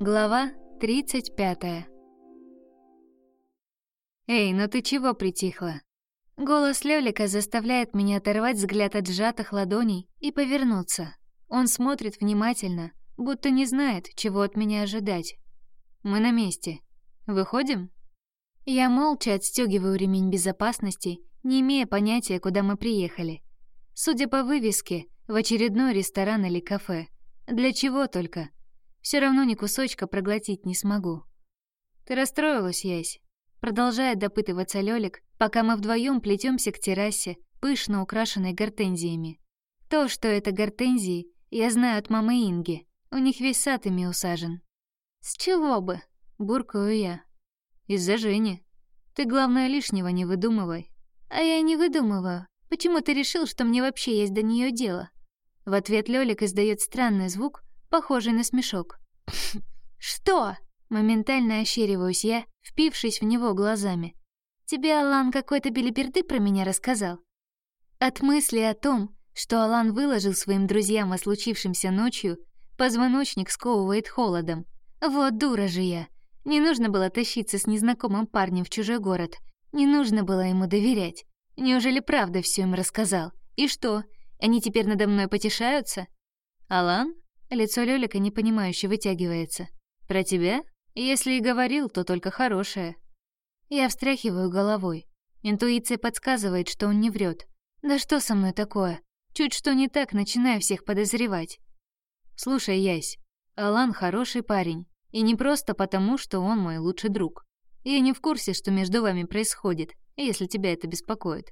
Глава 35 «Эй, ну ты чего притихла?» Голос Лёлика заставляет меня оторвать взгляд от сжатых ладоней и повернуться. Он смотрит внимательно, будто не знает, чего от меня ожидать. Мы на месте. Выходим? Я молча отстегиваю ремень безопасности, не имея понятия, куда мы приехали. Судя по вывеске, в очередной ресторан или кафе. Для чего только? Все равно ни кусочка проглотить не смогу. Ты расстроилась, Ясь? Продолжает допытываться Лёлик, пока мы вдвоем плетемся к террасе, пышно украшенной гортензиями. То, что это гортензии, я знаю от мамы Инги. У них весь сад ими усажен. С чего бы? Буркаю я. Из-за Жени. Ты, главное, лишнего не выдумывай. А я не выдумываю. Почему ты решил, что мне вообще есть до нее дело? В ответ Лёлик издает странный звук, похожий на смешок. «Что?» — моментально ощериваюсь я, впившись в него глазами. «Тебе Алан какой-то белиберды про меня рассказал?» От мысли о том, что Алан выложил своим друзьям о случившемся ночью, позвоночник сковывает холодом. Вот дура же я. Не нужно было тащиться с незнакомым парнем в чужой город. Не нужно было ему доверять. Неужели правда все им рассказал? И что, они теперь надо мной потешаются? Алан? Лицо Лёлика непонимающе вытягивается. Про тебя? Если и говорил, то только хорошее. Я встряхиваю головой. Интуиция подсказывает, что он не врет. Да что со мной такое? Чуть что не так, начинаю всех подозревать. Слушай, Ясь, Алан хороший парень. И не просто потому, что он мой лучший друг. Я не в курсе, что между вами происходит, если тебя это беспокоит.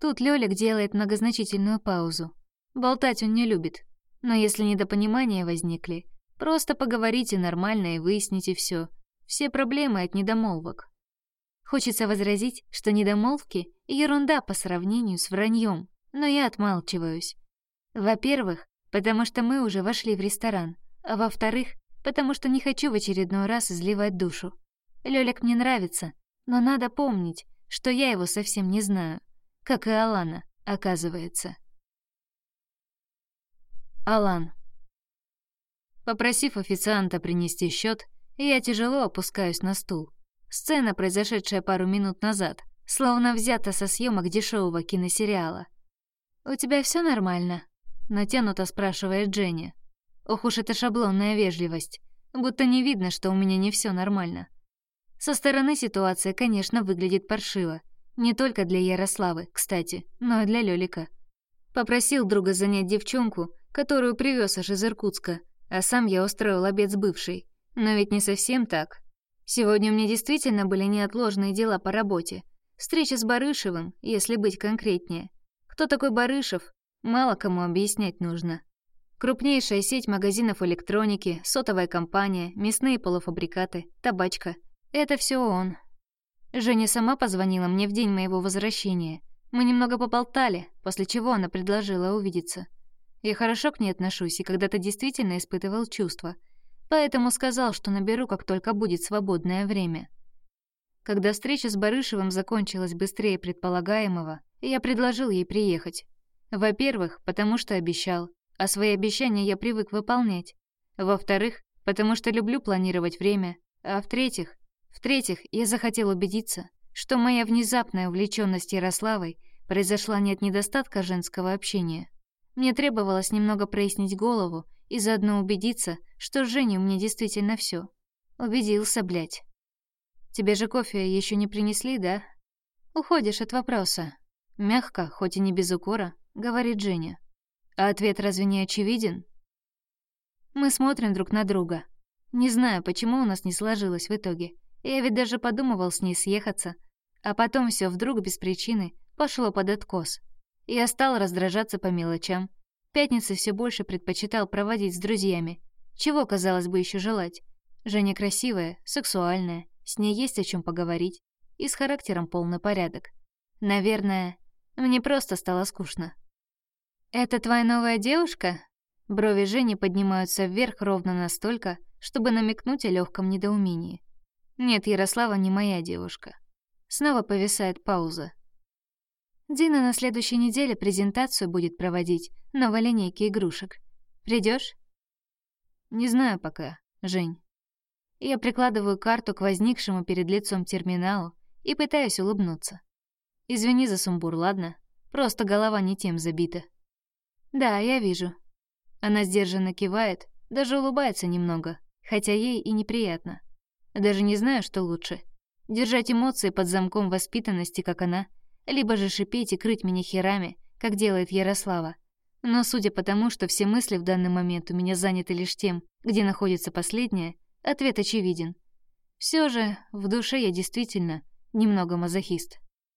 Тут Лёлик делает многозначительную паузу. Болтать он не любит, но если недопонимания возникли, просто поговорите нормально и выясните все. Все проблемы от недомолвок. Хочется возразить, что недомолвки — ерунда по сравнению с враньем, но я отмалчиваюсь. Во-первых, потому что мы уже вошли в ресторан, а во-вторых, потому что не хочу в очередной раз изливать душу. Лёлик мне нравится, но надо помнить, что я его совсем не знаю, как и Алана, оказывается. Алан. Попросив официанта принести счет, я тяжело опускаюсь на стул. Сцена, произошедшая пару минут назад, словно взята со съемок дешевого киносериала. «У тебя все нормально?» — натянуто спрашивает Дженни. Ох уж эта шаблонная вежливость, будто не видно, что у меня не все нормально. Со стороны ситуация, конечно, выглядит паршиво. Не только для Ярославы, кстати, но и для Лёлика. Попросил друга занять девчонку, которую привез аж из Иркутска, а сам я устроил обед с бывшей. Но ведь не совсем так. Сегодня у меня действительно были неотложные дела по работе. Встреча с Барышевым, если быть конкретнее. Кто такой Барышев, мало кому объяснять нужно. Крупнейшая сеть магазинов электроники, сотовая компания, мясные полуфабрикаты, табачка. Это все он. Женя сама позвонила мне в день моего возвращения. Мы немного поболтали, после чего она предложила увидеться. Я хорошо к ней отношусь и когда-то действительно испытывал чувства, поэтому сказал, что наберу, как только будет свободное время. Когда встреча с Барышевым закончилась быстрее предполагаемого, я предложил ей приехать. Во-первых, потому что обещал, а свои обещания я привык выполнять. Во-вторых, потому что люблю планировать время, а в-третьих, в-третьих, я захотел убедиться, что моя внезапная увлеченность Ярославой произошла не от недостатка женского общения, мне требовалось немного прояснить голову и заодно убедиться, что с Женей у меня действительно все. Убедился, блядь. Тебе же кофе еще не принесли, да? Уходишь от вопроса. Мягко, хоть и не без укора, говорит Женя. А ответ разве не очевиден? Мы смотрим друг на друга. Не знаю, почему у нас не сложилось в итоге. Я ведь даже подумывал с ней съехаться. А потом все вдруг без причины пошло под откос. Я стал раздражаться по мелочам. Пятницы все больше предпочитал проводить с друзьями. Чего, казалось бы, еще желать? Женя красивая, сексуальная, с ней есть о чем поговорить. И с характером полный порядок. Наверное, мне просто стало скучно. «Это твоя новая девушка?» Брови Жени поднимаются вверх ровно настолько, чтобы намекнуть о легком недоумении. «Нет, Ярослава не моя девушка». Снова повисает пауза. Дина на следующей неделе презентацию будет проводить новой линейки игрушек. Придешь? Не знаю пока, Жень. Я прикладываю карту к возникшему перед лицом терминалу и пытаюсь улыбнуться. Извини за сумбур, ладно? Просто голова не тем забита. Да, я вижу. Она сдержанно кивает, даже улыбается немного, хотя ей и неприятно. Даже не знаю, что лучше. Держать эмоции под замком воспитанности, как она, либо же шипеть и крыть меня херами, как делает Ярослава. Но судя по тому, что все мысли в данный момент у меня заняты лишь тем, где находится последняя, ответ очевиден. Все же, в душе я действительно немного мазохист.